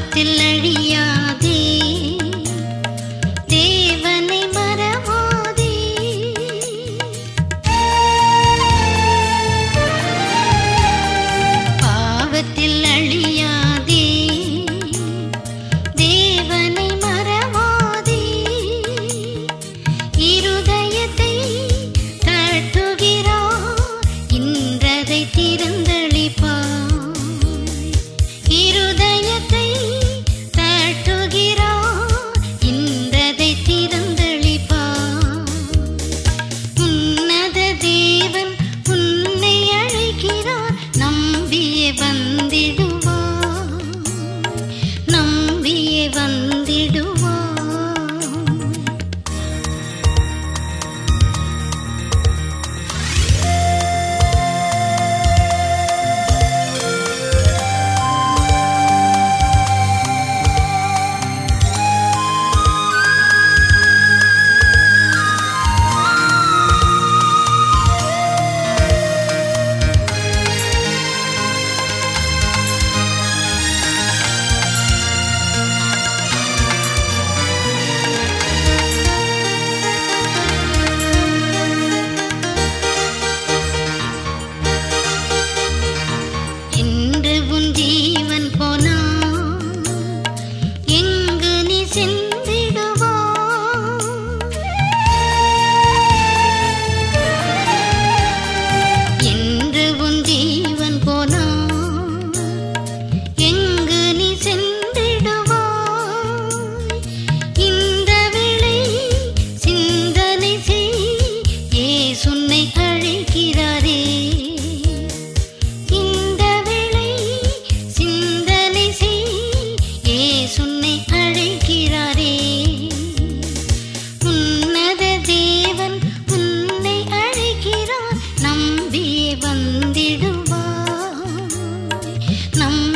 காலத்தில் அழியா Nam